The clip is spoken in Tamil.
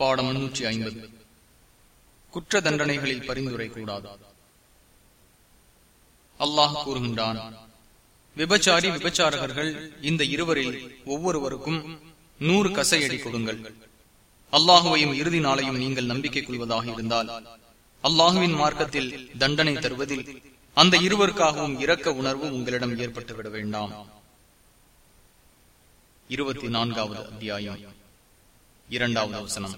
பாடம் முன்னூற்றி ஐம்பது. குற்ற தண்டனைகளில் பரிந்துரை கூடாது அல்லாஹ் கூறுகின்றான் விபச்சாரி விபச்சாரகர்கள் இந்த இருவரில் ஒவ்வொருவருக்கும் நூறு கசையடி கொடுங்கள். அல்லாஹுவையும் இறுதி நாளையும் நீங்கள் நம்பிக்கை கொள்வதாக இருந்தால் அல்லாஹுவின் மார்க்கத்தில் தண்டனை தருவதில் அந்த இருவருக்காகவும் இரக்க உணர்வு உங்களிடம் ஏற்பட்டுவிட வேண்டாம். இருபத்தி நான்காவது அத்தியாயம். இரண்டாவது வசனம்.